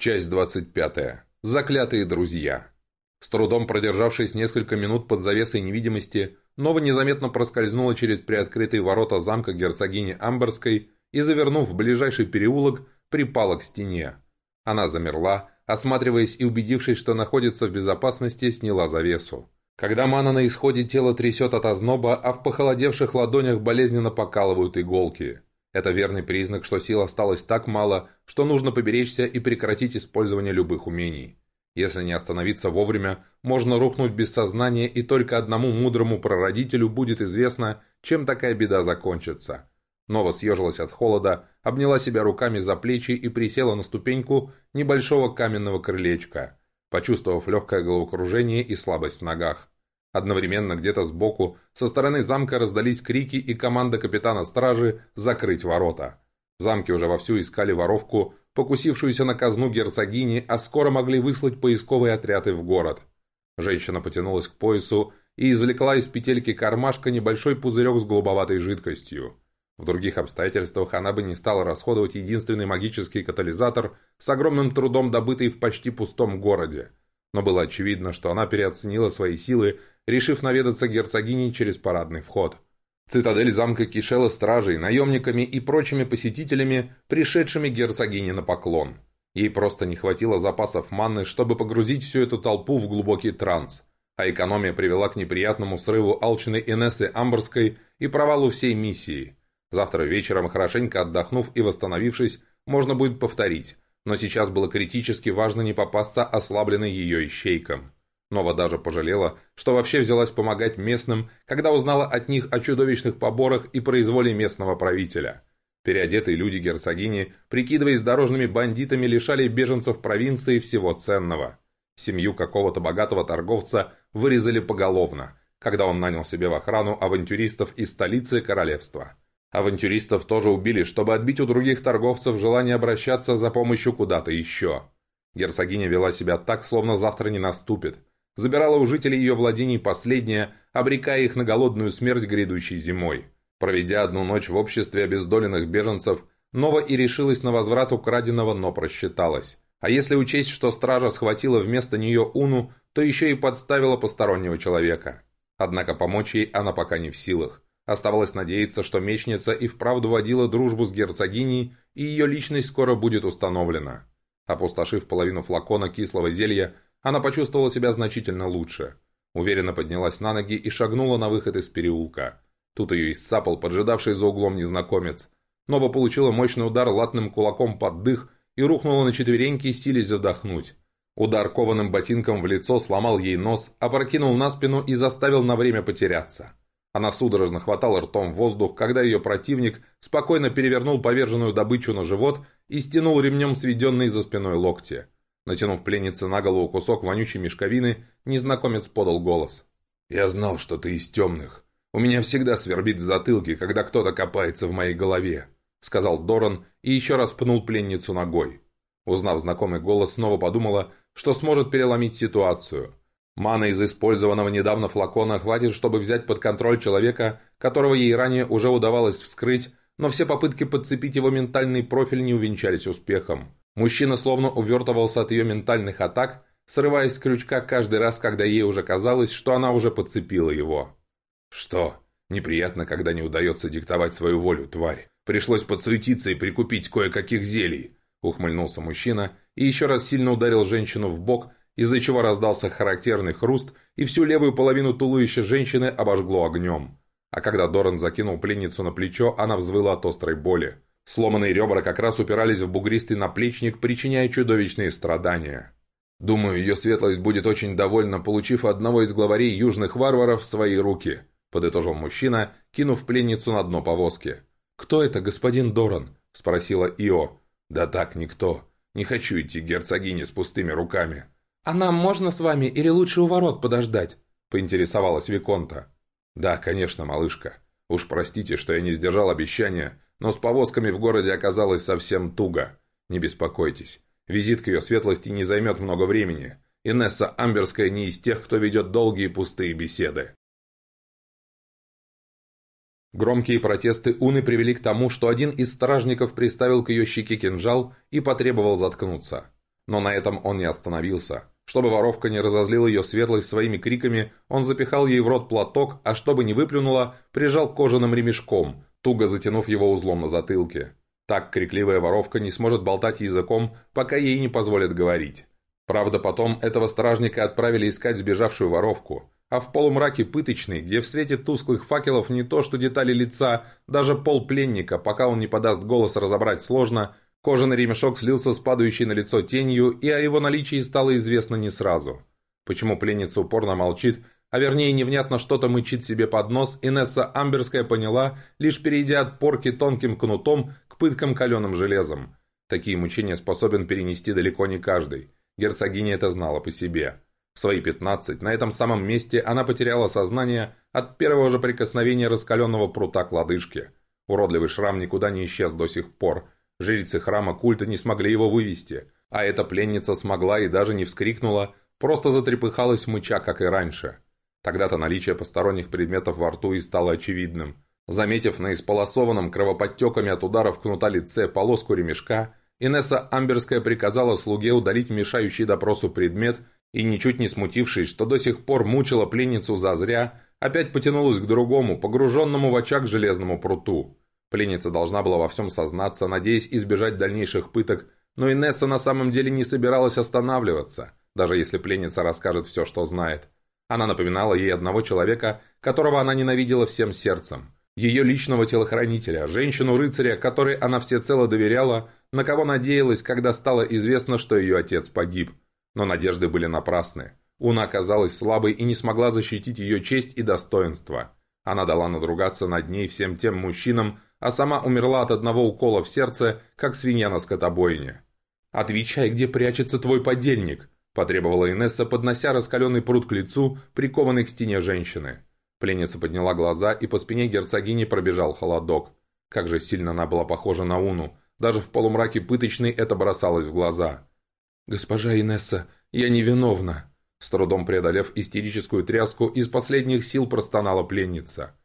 Часть 25. Заклятые друзья. С трудом продержавшись несколько минут под завесой невидимости, Нова незаметно проскользнула через приоткрытые ворота замка герцогини Амберской и, завернув в ближайший переулок, припала к стене. Она замерла, осматриваясь и убедившись, что находится в безопасности, сняла завесу. Когда мана на исходе тело трясет от озноба, а в похолодевших ладонях болезненно покалывают иголки – это верный признак, что сил осталось так мало, что нужно поберечься и прекратить использование любых умений. Если не остановиться вовремя, можно рухнуть без сознания, и только одному мудрому прародителю будет известно, чем такая беда закончится. Нова съежилась от холода, обняла себя руками за плечи и присела на ступеньку небольшого каменного крылечка, почувствовав легкое головокружение и слабость в ногах. Одновременно где-то сбоку, со стороны замка раздались крики и команда капитана стражи закрыть ворота. В замке уже вовсю искали воровку, покусившуюся на казну герцогини, а скоро могли выслать поисковые отряды в город. Женщина потянулась к поясу и извлекла из петельки кармашка небольшой пузырек с голубоватой жидкостью. В других обстоятельствах она бы не стала расходовать единственный магический катализатор с огромным трудом добытый в почти пустом городе. Но было очевидно, что она переоценила свои силы решив наведаться герцогини через парадный вход. Цитадель замка кишела стражей, наемниками и прочими посетителями, пришедшими герцогине на поклон. Ей просто не хватило запасов манны, чтобы погрузить всю эту толпу в глубокий транс, а экономия привела к неприятному срыву алчной Инессы Амберской и провалу всей миссии. Завтра вечером, хорошенько отдохнув и восстановившись, можно будет повторить, но сейчас было критически важно не попасться ослабленной ее ищейкам. Нова даже пожалела, что вообще взялась помогать местным, когда узнала от них о чудовищных поборах и произволе местного правителя. Переодетые люди герцогини, прикидываясь дорожными бандитами, лишали беженцев провинции всего ценного. Семью какого-то богатого торговца вырезали поголовно, когда он нанял себе в охрану авантюристов из столицы королевства. Авантюристов тоже убили, чтобы отбить у других торговцев желание обращаться за помощью куда-то еще. Герцогиня вела себя так, словно завтра не наступит – забирала у жителей ее владений последнее, обрекая их на голодную смерть грядущей зимой. Проведя одну ночь в обществе обездоленных беженцев, Нова и решилась на возврат украденного, но просчиталась. А если учесть, что стража схватила вместо нее Уну, то еще и подставила постороннего человека. Однако помочь ей она пока не в силах. Оставалось надеяться, что мечница и вправду водила дружбу с герцогиней, и ее личность скоро будет установлена. Опустошив половину флакона кислого зелья, она почувствовала себя значительно лучше. Уверенно поднялась на ноги и шагнула на выход из переулка. Тут ее иссапал поджидавший за углом незнакомец. Нова получила мощный удар латным кулаком под дых и рухнула на четвереньки, силясь вдохнуть. Удар кованым ботинком в лицо сломал ей нос, опрокинул на спину и заставил на время потеряться. Она судорожно хватала ртом воздух, когда ее противник спокойно перевернул поверженную добычу на живот и стянул ремнем сведенные за спиной локти. Натянув пленнице на голову кусок вонючей мешковины, незнакомец подал голос. «Я знал, что ты из темных. У меня всегда свербит в затылке, когда кто-то копается в моей голове», сказал Доран и еще раз пнул пленницу ногой. Узнав знакомый голос, снова подумала, что сможет переломить ситуацию. Мана из использованного недавно флакона хватит, чтобы взять под контроль человека, которого ей ранее уже удавалось вскрыть, но все попытки подцепить его ментальный профиль не увенчались успехом. Мужчина словно увертывался от ее ментальных атак, срываясь с крючка каждый раз, когда ей уже казалось, что она уже подцепила его. «Что? Неприятно, когда не удается диктовать свою волю, тварь. Пришлось подсуетиться и прикупить кое-каких зелий», — ухмыльнулся мужчина и еще раз сильно ударил женщину в бок, из-за чего раздался характерный хруст, и всю левую половину туловища женщины обожгло огнем. А когда Доран закинул пленницу на плечо, она взвыла от острой боли. Сломанные ребра как раз упирались в бугристый наплечник, причиняя чудовищные страдания. «Думаю, ее светлость будет очень довольна, получив одного из главарей южных варваров в свои руки», подытожил мужчина, кинув пленницу на дно повозки. «Кто это, господин Доран?» – спросила Ио. «Да так, никто. Не хочу идти герцогине с пустыми руками». «А нам можно с вами или лучше у ворот подождать?» – поинтересовалась Виконта. «Да, конечно, малышка. Уж простите, что я не сдержал обещания, но с повозками в городе оказалось совсем туго. Не беспокойтесь. Визит к ее светлости не займет много времени. Инесса Амберская не из тех, кто ведет долгие пустые беседы. Громкие протесты Уны привели к тому, что один из стражников приставил к ее щеке кинжал и потребовал заткнуться. Но на этом он не остановился. Чтобы воровка не разозлила ее светлых своими криками, он запихал ей в рот платок, а чтобы не выплюнула, прижал кожаным ремешком, туго затянув его узлом на затылке. Так крикливая воровка не сможет болтать языком, пока ей не позволят говорить. Правда, потом этого стражника отправили искать сбежавшую воровку. А в полумраке пыточной, где в свете тусклых факелов не то что детали лица, даже пол пленника, пока он не подаст голос разобрать сложно, кожаный ремешок слился с падающей на лицо тенью, и о его наличии стало известно не сразу. Почему пленница упорно молчит, а вернее невнятно что-то мычит себе под нос, Инесса Амберская поняла, лишь перейдя от порки тонким кнутом пыткам каленым железом. Такие мучения способен перенести далеко не каждый. Герцогиня это знала по себе. В свои пятнадцать на этом самом месте она потеряла сознание от первого же прикосновения раскаленного прута к лодыжке. Уродливый шрам никуда не исчез до сих пор. Жрицы храма культа не смогли его вывести, а эта пленница смогла и даже не вскрикнула, просто затрепыхалась мыча, как и раньше. Тогда-то наличие посторонних предметов во рту и стало очевидным. Заметив на исполосованном кровоподтеками от ударов кнута лице полоску ремешка, Инесса Амберская приказала слуге удалить мешающий допросу предмет и, ничуть не смутившись, что до сих пор мучила пленницу зазря, опять потянулась к другому, погруженному в очаг железному пруту. Пленница должна была во всем сознаться, надеясь избежать дальнейших пыток, но Инесса на самом деле не собиралась останавливаться, даже если пленница расскажет все, что знает. Она напоминала ей одного человека, которого она ненавидела всем сердцем – ее личного телохранителя, женщину-рыцаря, которой она всецело доверяла, на кого надеялась, когда стало известно, что ее отец погиб. Но надежды были напрасны. Уна оказалась слабой и не смогла защитить ее честь и достоинство. Она дала надругаться над ней всем тем мужчинам, а сама умерла от одного укола в сердце, как свинья на скотобойне. «Отвечай, где прячется твой подельник?» – потребовала Инесса, поднося раскаленный пруд к лицу, прикованный к стене женщины. Пленница подняла глаза, и по спине герцогини пробежал холодок. Как же сильно она была похожа на Уну. Даже в полумраке пыточной это бросалось в глаза. «Госпожа Инесса, я невиновна!» С трудом преодолев истерическую тряску, из последних сил простонала пленница.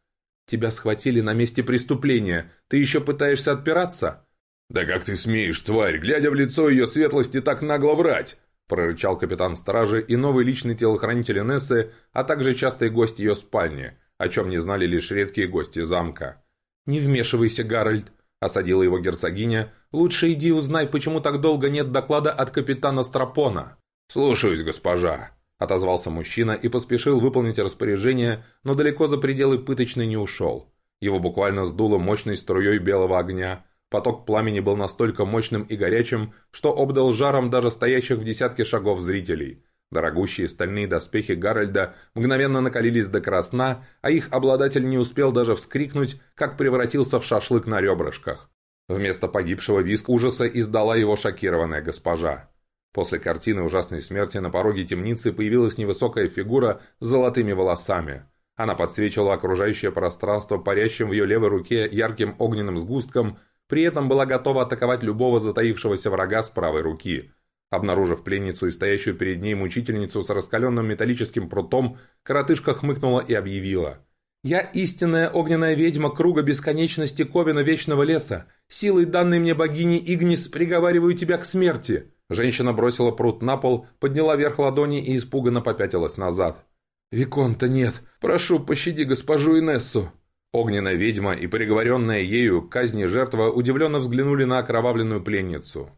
«Тебя схватили на месте преступления. Ты еще пытаешься отпираться?» «Да как ты смеешь, тварь, глядя в лицо ее светлости, так нагло врать!» Прорычал капитан стражи и новый личный телохранитель Инессы, а также частый гость ее спальни, о чем не знали лишь редкие гости замка. «Не вмешивайся, Гарольд», — осадила его герцогиня. «Лучше иди узнай, почему так долго нет доклада от капитана Страпона». «Слушаюсь, госпожа», — отозвался мужчина и поспешил выполнить распоряжение, но далеко за пределы пыточной не ушел. Его буквально сдуло мощной струей белого огня, Поток пламени был настолько мощным и горячим, что обдал жаром даже стоящих в десятке шагов зрителей. Дорогущие стальные доспехи Гарольда мгновенно накалились до красна, а их обладатель не успел даже вскрикнуть, как превратился в шашлык на ребрышках. Вместо погибшего виск ужаса издала его шокированная госпожа. После картины ужасной смерти на пороге темницы появилась невысокая фигура с золотыми волосами. Она подсвечивала окружающее пространство парящим в ее левой руке ярким огненным сгустком, при этом была готова атаковать любого затаившегося врага с правой руки. Обнаружив пленницу и стоящую перед ней мучительницу с раскаленным металлическим прутом, коротышка хмыкнула и объявила. «Я истинная огненная ведьма круга бесконечности Ковина Вечного Леса. Силой данной мне богини Игнис приговариваю тебя к смерти!» Женщина бросила прут на пол, подняла вверх ладони и испуганно попятилась назад. «Виконта нет. Прошу, пощади госпожу Инессу!» Огненная ведьма и приговоренная ею к казни жертва удивленно взглянули на окровавленную пленницу.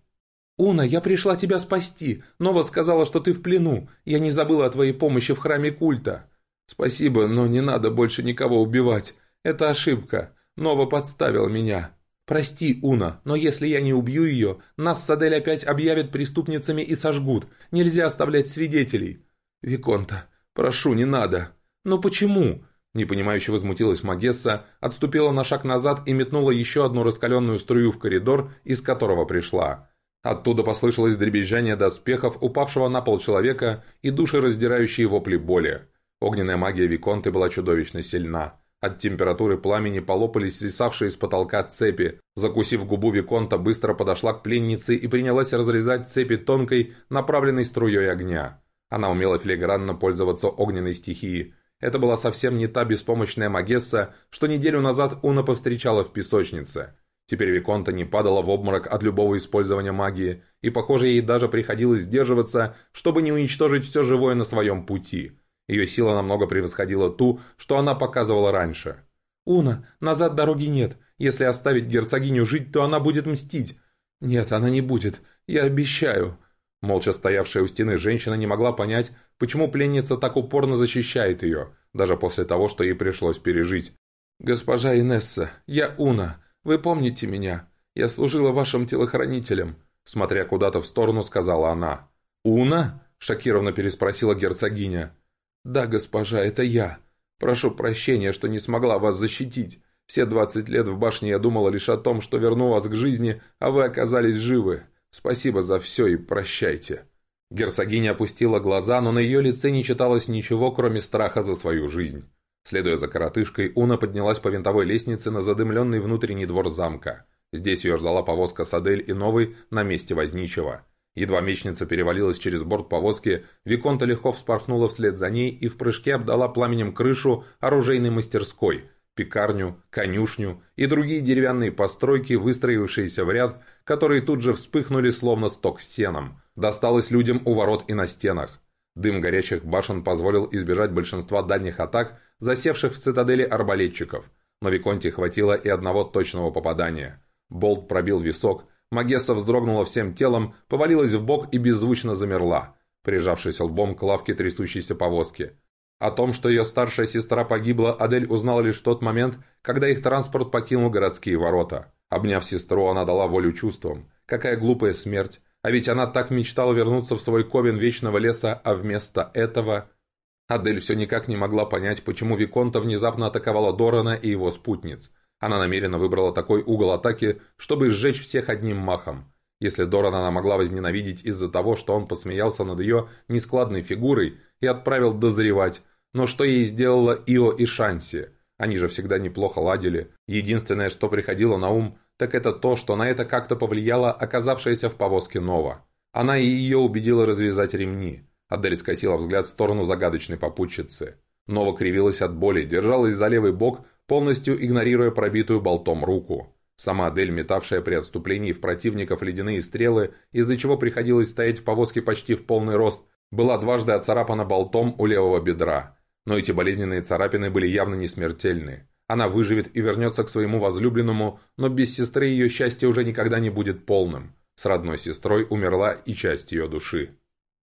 «Уна, я пришла тебя спасти. Нова сказала, что ты в плену. Я не забыла о твоей помощи в храме культа». «Спасибо, но не надо больше никого убивать. Это ошибка. Нова подставила меня». «Прости, Уна, но если я не убью ее, нас Садель опять объявят преступницами и сожгут. Нельзя оставлять свидетелей». «Виконта, прошу, не надо». «Но почему? Непонимающе возмутилась Магесса, отступила на шаг назад и метнула еще одну раскаленную струю в коридор, из которого пришла. Оттуда послышалось дребезжание доспехов упавшего на пол человека и душераздирающие вопли боли. Огненная магия Виконты была чудовищно сильна. От температуры пламени полопались свисавшие с потолка цепи. Закусив губу Виконта, быстро подошла к пленнице и принялась разрезать цепи тонкой, направленной струей огня. Она умела филигранно пользоваться огненной стихией, это была совсем не та беспомощная Магесса, что неделю назад Уна повстречала в песочнице. Теперь Виконта не падала в обморок от любого использования магии, и, похоже, ей даже приходилось сдерживаться, чтобы не уничтожить все живое на своем пути. Ее сила намного превосходила ту, что она показывала раньше. «Уна, назад дороги нет. Если оставить герцогиню жить, то она будет мстить». «Нет, она не будет. Я обещаю». Молча стоявшая у стены женщина не могла понять, почему пленница так упорно защищает ее, даже после того, что ей пришлось пережить. «Госпожа Инесса, я Уна. Вы помните меня? Я служила вашим телохранителем», смотря куда-то в сторону, сказала она. «Уна?» – шокированно переспросила герцогиня. «Да, госпожа, это я. Прошу прощения, что не смогла вас защитить. Все двадцать лет в башне я думала лишь о том, что верну вас к жизни, а вы оказались живы. Спасибо за все и прощайте». Герцогиня опустила глаза, но на ее лице не читалось ничего, кроме страха за свою жизнь. Следуя за коротышкой, Уна поднялась по винтовой лестнице на задымленный внутренний двор замка. Здесь ее ждала повозка Садель и Новый на месте возничего. Едва мечница перевалилась через борт повозки, Виконта легко вспорхнула вслед за ней и в прыжке обдала пламенем крышу оружейной мастерской, пекарню, конюшню и другие деревянные постройки, выстроившиеся в ряд, которые тут же вспыхнули словно сток с сеном. Досталось людям у ворот и на стенах. Дым горящих башен позволил избежать большинства дальних атак, засевших в цитадели арбалетчиков, но Виконте хватило и одного точного попадания. Болт пробил висок, Магесса вздрогнула всем телом, повалилась в бок и беззвучно замерла, прижавшись лбом к лавке трясущейся повозки. О том, что ее старшая сестра погибла, Адель узнала лишь в тот момент, когда их транспорт покинул городские ворота. Обняв сестру, она дала волю чувствам. Какая глупая смерть, а ведь она так мечтала вернуться в свой ковен Вечного Леса, а вместо этого... Адель все никак не могла понять, почему Виконта внезапно атаковала Дорана и его спутниц. Она намеренно выбрала такой угол атаки, чтобы сжечь всех одним махом. Если Доран она могла возненавидеть из-за того, что он посмеялся над ее нескладной фигурой и отправил дозревать, но что ей сделала Ио и Шанси? Они же всегда неплохо ладили. Единственное, что приходило на ум, так это то, что на это как-то повлияла оказавшаяся в повозке Нова. Она и ее убедила развязать ремни. Адель скосила взгляд в сторону загадочной попутчицы. Нова кривилась от боли, держалась за левый бок, полностью игнорируя пробитую болтом руку. Сама Адель, метавшая при отступлении в противников ледяные стрелы, из-за чего приходилось стоять в повозке почти в полный рост, была дважды оцарапана болтом у левого бедра. Но эти болезненные царапины были явно не смертельные. Она выживет и вернется к своему возлюбленному, но без сестры ее счастье уже никогда не будет полным. С родной сестрой умерла и часть ее души.